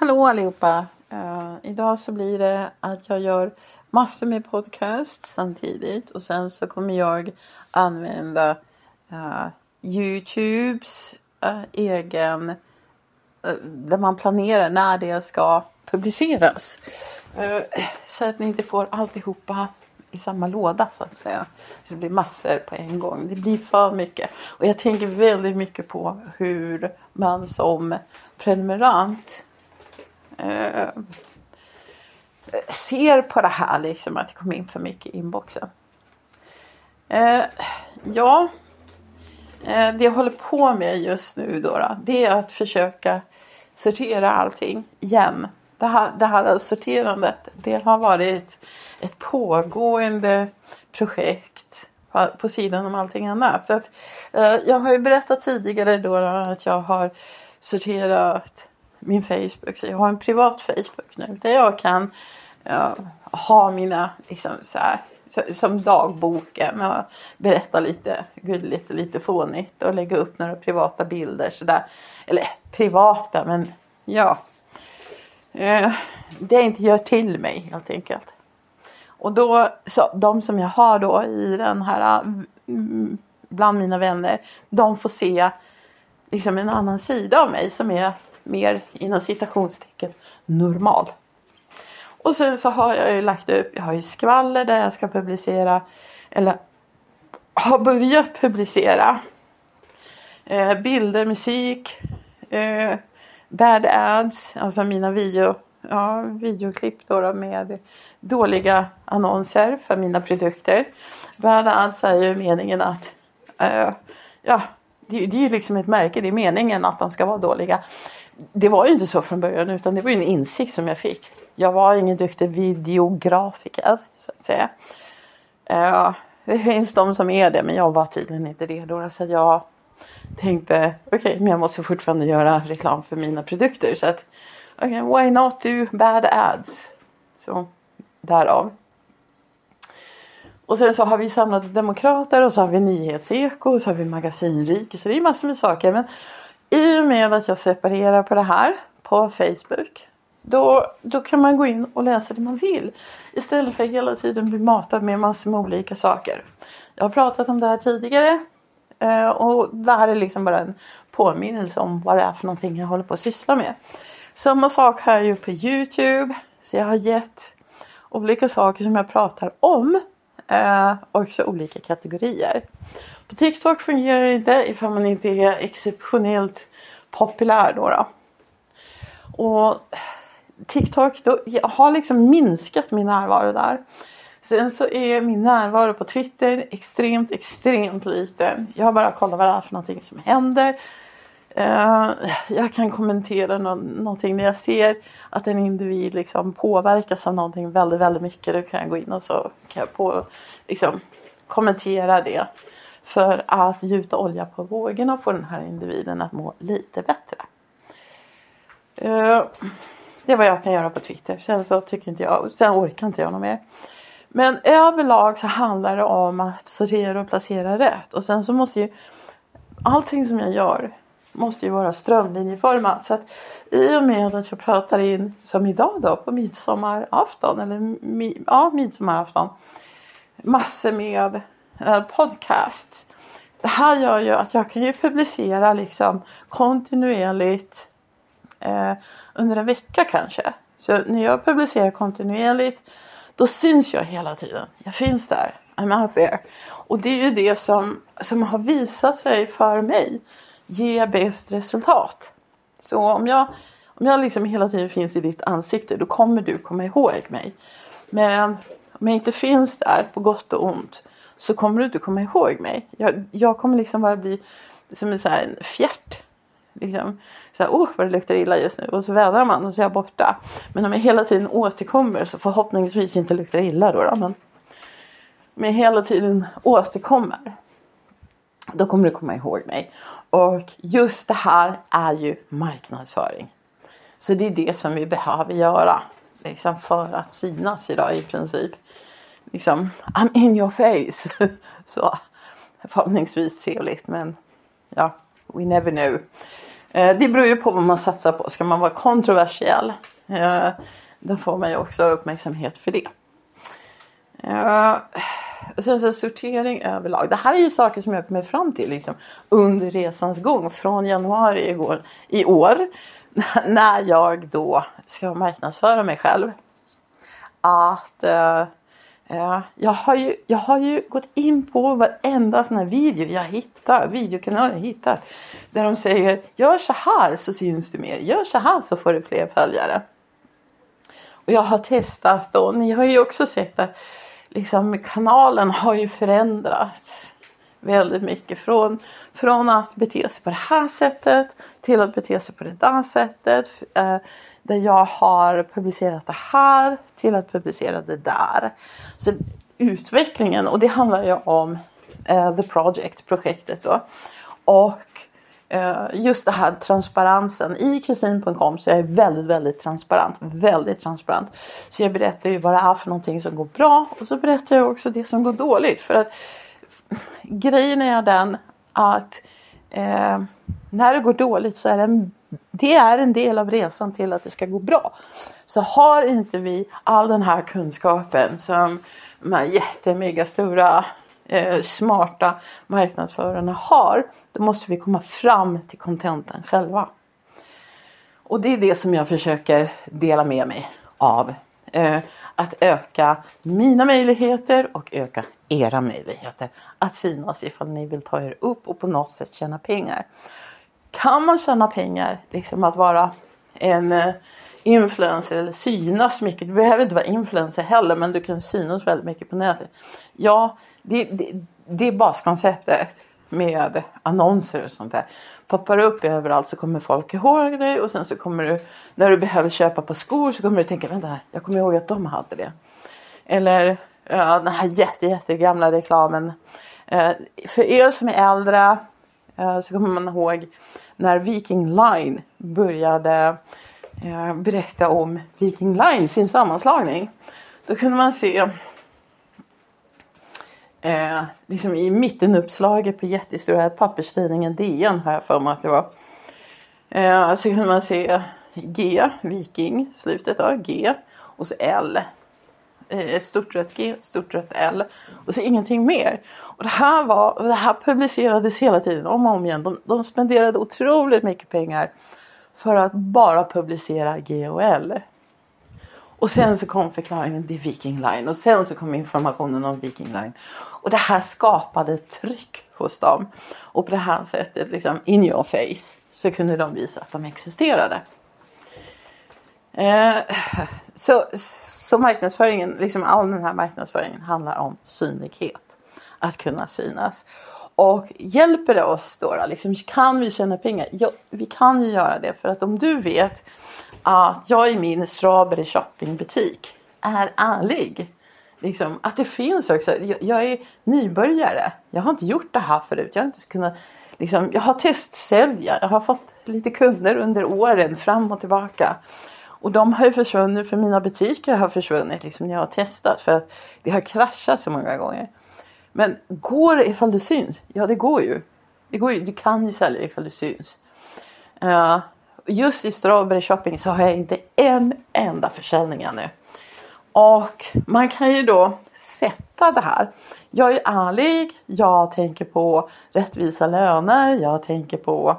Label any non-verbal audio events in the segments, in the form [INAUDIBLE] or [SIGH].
Hallå allihopa! Uh, idag så blir det att jag gör massor med podcast samtidigt och sen så kommer jag använda uh, Youtubes uh, egen där man planerar när det ska publiceras. så att ni inte får alltihopa i samma låda så att säga. Så det blir massor på en gång. Det blir för mycket. Och jag tänker väldigt mycket på hur man som prenumerant eh, ser på det här liksom att det kommer in för mycket i inboxen. Eh, ja, eh, det jag håller på med just nu då, då, det är att försöka sortera allting igen. Det här, det här sorterandet det har varit ett pågående projekt på, på sidan om allting annat. Så att, eh, jag har ju berättat tidigare då, då att jag har sorterat min Facebook. Så jag har en privat Facebook nu där jag kan ja, ha mina, liksom så här, som dagboken och berätta lite gulligt och lite fånigt och lägga upp några privata bilder sådär. Eller privata men ja. Eh, det jag inte gör till mig helt enkelt. Och då, så de som jag har då i den här mm, mm, bland mina vänner, de får se liksom en annan sida av mig som är mer inom citationstecken normal. Och sen så har jag ju lagt upp, jag har ju skvaller där jag ska publicera eller har börjat publicera eh, bilder, musik, eh, bad ads, alltså mina video, ja, videoklipp då, då med dåliga annonser för mina produkter. Bad ads är ju meningen att eh, ja, det, det är ju liksom ett märke, det är meningen att de ska vara dåliga det var ju inte så från början utan det var ju en insikt som jag fick. Jag var ingen duktig videografiker så att säga. Uh, det finns de som är det men jag var tydligen inte redo så jag tänkte okej okay, men jag måste fortfarande göra reklam för mina produkter så att okay, why not do bad ads? Så därav. Och sen så har vi samlat demokrater och så har vi nyhetseko och så har vi magasinrike så det är massor med saker men i och med att jag separerar på det här på Facebook då, då kan man gå in och läsa det man vill. Istället för att hela tiden bli matad med massor med olika saker. Jag har pratat om det här tidigare. Eh, och det här är liksom bara en påminnelse om vad det är för någonting jag håller på att syssla med. Samma sak har jag gjort på Youtube. Så jag har gett olika saker som jag pratar om. Eh, också olika kategorier. På TikTok fungerar det inte ifall man inte är exceptionellt populär då. då. Och TikTok, då, har liksom minskat min närvaro där. Sen så är min närvaro på Twitter extremt, extremt liten. Jag bara kollar vad det är för någonting som händer. Eh, jag kan kommentera no någonting när jag ser att en individ liksom påverkas av någonting väldigt, väldigt mycket. Då kan jag gå in och så kan jag på, liksom, kommentera det för att gjuta olja på vågorna och få den här individen att må lite bättre. Eh, det är vad jag kan göra på Twitter. Sen så tycker inte jag, sen orkar inte jag något mer. Men överlag så handlar det om att sortera och placera rätt. Och sen så måste ju allting som jag gör måste ju vara strömlinjeformat. Så att i och med att jag pratar in som idag då på midsommarafton eller mi, ja, midsommarafton massor med eh, podcast. Det här gör ju att jag kan ju publicera liksom kontinuerligt eh, under en vecka kanske. Så när jag publicerar kontinuerligt då syns jag hela tiden. Jag finns där. I'm out there. Och det är ju det som, som har visat sig för mig ge bäst resultat. Så om jag, om jag liksom hela tiden finns i ditt ansikte då kommer du komma ihåg mig. Men om jag inte finns där på gott och ont så kommer du inte komma ihåg mig. Jag, jag kommer liksom bara bli som en, så här, en fjärt. Liksom, så här, oh vad det luktar illa just nu och så vädrar man och så är jag borta. Men om jag hela tiden återkommer så förhoppningsvis inte luktar illa då. då men om jag hela tiden återkommer då kommer du komma ihåg mig. Och just det här är ju marknadsföring. Så det är det som vi behöver göra. Liksom för att synas idag i princip. Liksom, I'm in your face. [LAUGHS] Så förhoppningsvis trevligt men ja, we never know. Eh, det beror ju på vad man satsar på. Ska man vara kontroversiell eh, då får man ju också uppmärksamhet för det. Eh, Sen så sortering överlag. Det här är ju saker som jag kommer fram till liksom, under resans gång från januari igår, i år. [LAUGHS] När jag då ska marknadsföra mig själv. Att eh, eh, jag, har ju, jag har ju gått in på varenda sån här video jag hittar, videokanaler jag hittar. Där de säger gör så här så syns du mer, gör så här så får du fler följare. Och jag har testat och ni har ju också sett att liksom, kanalen har ju förändrats väldigt mycket. Från, från att bete sig på det här sättet till att bete sig på det där sättet. Eh, där jag har publicerat det här till att publicera det där. Så utvecklingen och det handlar ju om eh, The Project, projektet då. Och Eh, just det här transparensen. I kusin.com så är jag väldigt, väldigt transparent. Väldigt transparent. Så jag berättar ju vad det är för någonting som går bra och så berättar jag också det som går dåligt. För att grejen är den att eh, när det går dåligt så är det en, det är en del av resan till att det ska gå bra. Så har inte vi all den här kunskapen som de här jättemega stora eh, smarta marknadsförarna har. Då måste vi komma fram till contenten själva. Och det är det som jag försöker dela med mig av. Eh, att öka mina möjligheter och öka era möjligheter att synas ifall ni vill ta er upp och på något sätt tjäna pengar. Kan man tjäna pengar, liksom att vara en eh, influencer eller synas mycket. Du behöver inte vara influencer heller men du kan synas väldigt mycket på nätet. Ja, det, det, det är baskonceptet med annonser och sånt där. Poppar upp överallt så kommer folk ihåg dig och sen så kommer du när du behöver köpa på skor så kommer du tänka vänta jag kommer ihåg att de hade det. Eller ja, den här jätte, jättegamla reklamen. Eh, för er som är äldre eh, så kommer man ihåg när Viking Line började eh, berätta om Viking Line, sin sammanslagning. Då kunde man se eh, liksom i mittenuppslaget på jättestora papperstidningen DN har jag för mig att det var. Eh, så kunde man se G, Viking, slutet av G och så L. Eh, ett stort rött G, ett stort rött L och så ingenting mer. Och det här, var, det här publicerades hela tiden om och om igen. De, de spenderade otroligt mycket pengar för att bara publicera G och L. Och sen så kom förklaringen, det är Viking Line. Och sen så kom informationen om Viking Line. Och det här skapade tryck hos dem. Och på det här sättet, liksom in your face, så kunde de visa att de existerade. Eh, så, så marknadsföringen, liksom all den här marknadsföringen handlar om synlighet. Att kunna synas. Och hjälper det oss då? då liksom, kan vi tjäna pengar? Ja, vi kan ju göra det. För att om du vet att jag i min Strawberry shoppingbutik är ärlig. Liksom, att det finns också. Jag, jag, är nybörjare. Jag har inte gjort det här förut. Jag har inte kunnat, liksom, jag har testsälja. Jag har fått lite kunder under åren fram och tillbaka. Och de har ju försvunnit för mina butiker har försvunnit liksom när jag har testat för att det har kraschat så många gånger. Men går det ifall du syns? Ja det går ju. Det går ju. Du kan ju sälja ifall du syns. Uh, just i Strawberry Shopping så har jag inte en enda försäljning ännu. Och man kan ju då sätta det här. Jag är ärlig, jag tänker på rättvisa löner, jag tänker på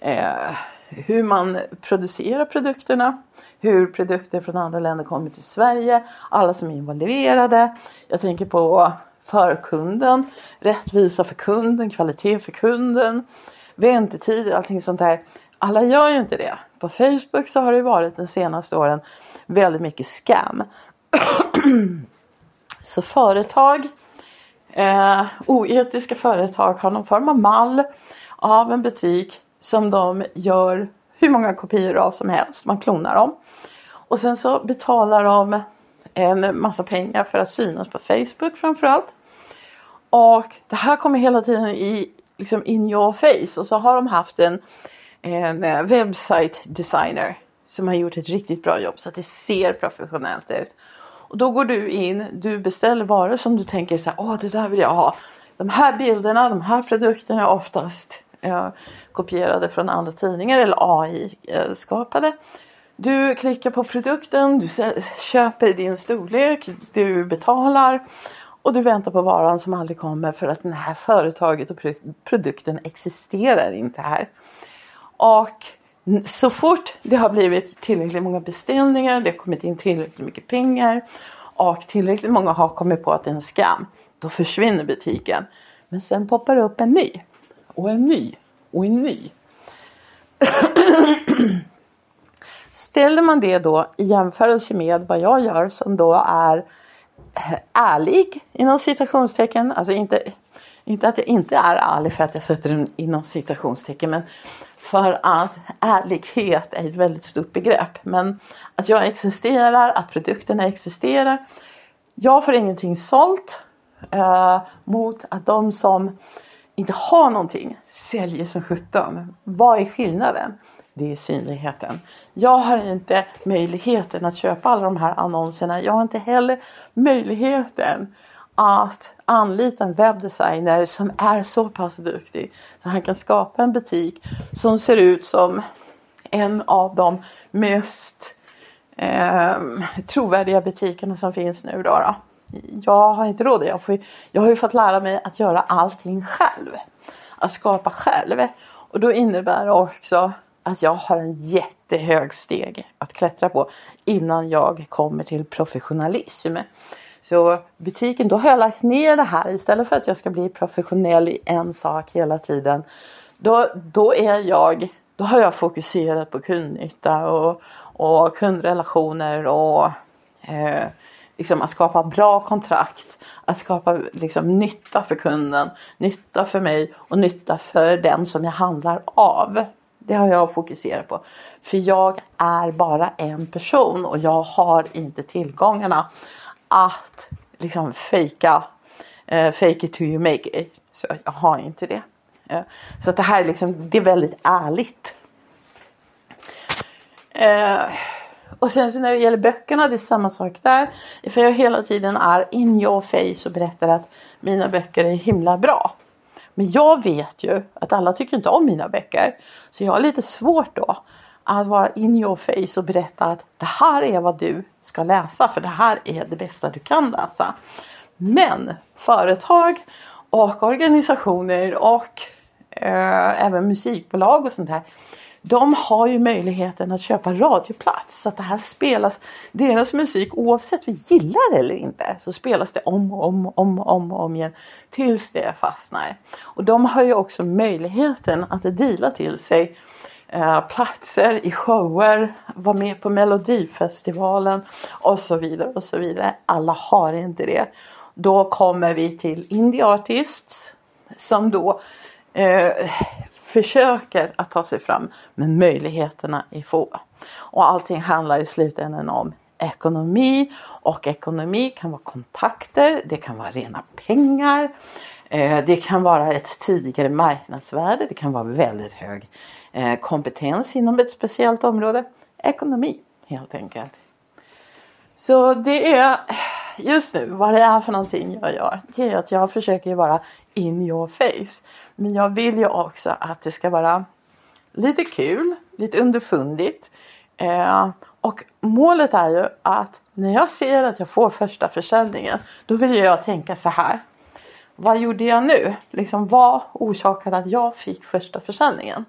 eh, hur man producerar produkterna, hur produkter från andra länder kommer till Sverige, alla som är involverade. Jag tänker på för kunden, rättvisa för kunden, kvalitet för kunden, väntetider, allting sånt där. Alla gör ju inte det. På Facebook så har det varit de senaste åren väldigt mycket scam. [CLEARS THROAT] så företag, eh, oetiska företag har någon form av mall av en butik som de gör hur många kopior av som helst. Man klonar dem. Och sen så betalar de en massa pengar för att synas på Facebook framförallt. Och det här kommer hela tiden i liksom in your face och så har de haft en, en eh, website designer som har gjort ett riktigt bra jobb så att det ser professionellt ut. Och då går du in, du beställer varor som du tänker så här, åh det där vill jag ha. De här bilderna, de här produkterna är oftast eh, kopierade från andra tidningar eller AI eh, skapade. Du klickar på produkten, du köper din storlek, du betalar och du väntar på varan som aldrig kommer för att det här företaget och produkten existerar inte här. Och så fort det har blivit tillräckligt många beställningar, det har kommit in tillräckligt mycket pengar och tillräckligt många har kommit på att det är en skam, då försvinner butiken. Men sen poppar det upp en ny och en ny och en ny. [CLEARS THROAT] Ställer man det då i jämförelse med vad jag gör som då är eh, ärlig inom citationstecken, alltså inte, inte att jag inte är ärlig för att jag sätter den inom citationstecken men för att ärlighet är ett väldigt stort begrepp. Men att jag existerar, att produkterna existerar. Jag får ingenting sålt eh, mot att de som inte har någonting säljer som sjutton. Vad är skillnaden? Det är synligheten. Jag har inte möjligheten att köpa alla de här annonserna. Jag har inte heller möjligheten att anlita en webbdesigner som är så pass duktig så han kan skapa en butik som ser ut som en av de mest eh, trovärdiga butikerna som finns nu. Då, då. Jag har inte råd. Jag, får, jag har ju fått lära mig att göra allting själv. Att skapa själv. Och då innebär det också att jag har en jättehög steg att klättra på innan jag kommer till professionalism. Så butiken, då har jag lagt ner det här istället för att jag ska bli professionell i en sak hela tiden. Då, då är jag då har jag fokuserat på kundnytta och, och kundrelationer och eh, liksom att skapa bra kontrakt. Att skapa liksom, nytta för kunden, nytta för mig och nytta för den som jag handlar av. Det har jag fokuserat på. För jag är bara en person och jag har inte tillgångarna att liksom fejka Eh, fake it till you make it. Så jag har inte det. Eh, så att det här är liksom, det är väldigt ärligt. Eh, och sen så när det gäller böckerna, det är samma sak där. För jag hela tiden är in your face och berättar att mina böcker är himla bra. Men jag vet ju att alla tycker inte om mina böcker. Så jag har lite svårt då att vara in your face och berätta att det här är vad du ska läsa för det här är det bästa du kan läsa. Men företag och organisationer och eh, även musikbolag och sånt här de har ju möjligheten att köpa radioplats så att det här spelas, deras musik oavsett vi gillar det eller inte så spelas det om och om och om, om, om igen tills det fastnar. Och de har ju också möjligheten att dela till sig eh, platser i shower, vara med på Melodifestivalen och så vidare och så vidare. Alla har inte det. Då kommer vi till Indie Artists som då eh, försöker att ta sig fram men möjligheterna är få. Och allting handlar i slutändan om ekonomi och ekonomi kan vara kontakter, det kan vara rena pengar, eh, det kan vara ett tidigare marknadsvärde, det kan vara väldigt hög eh, kompetens inom ett speciellt område. Ekonomi helt enkelt. Så det är just nu vad det är för någonting jag gör. Det är att jag försöker vara in your face. Men jag vill ju också att det ska vara lite kul, lite underfundigt. Eh, och målet är ju att när jag ser att jag får första försäljningen då vill jag tänka så här. Vad gjorde jag nu? Liksom vad orsakade att jag fick första försäljningen?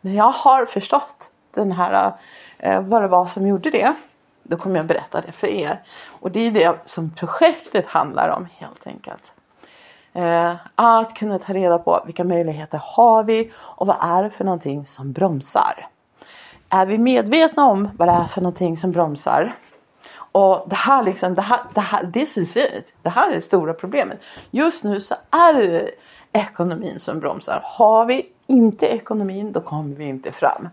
När jag har förstått den här, eh, vad det var som gjorde det då kommer jag berätta det för er. Och det är det som projektet handlar om helt enkelt. Eh, att kunna ta reda på vilka möjligheter har vi och vad är det för någonting som bromsar. Är vi medvetna om vad det är för någonting som bromsar och det här liksom, det här, det här, this is it. Det här är det stora problemet. Just nu så är det ekonomin som bromsar. Har vi inte ekonomin, då kommer vi inte fram.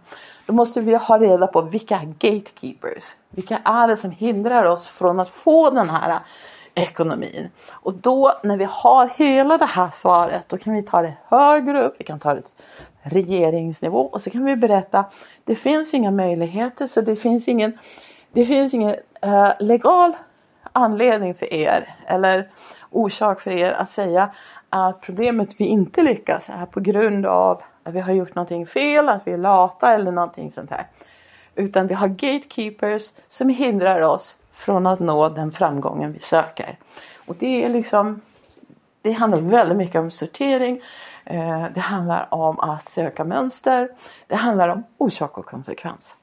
Då måste vi ha reda på vilka gatekeepers, vilka är det som hindrar oss från att få den här ekonomin. Och då när vi har hela det här svaret, då kan vi ta det högre upp, vi kan ta det till regeringsnivå och så kan vi berätta, det finns inga möjligheter så det finns ingen, det finns ingen uh, legal anledning för er eller orsak för er att säga att problemet vi inte lyckas är på grund av att vi har gjort någonting fel, att vi är lata eller någonting sånt här. Utan vi har gatekeepers som hindrar oss från att nå den framgången vi söker. Och det är liksom det handlar väldigt mycket om sortering. Eh, det handlar om att söka mönster. Det handlar om orsak och konsekvens.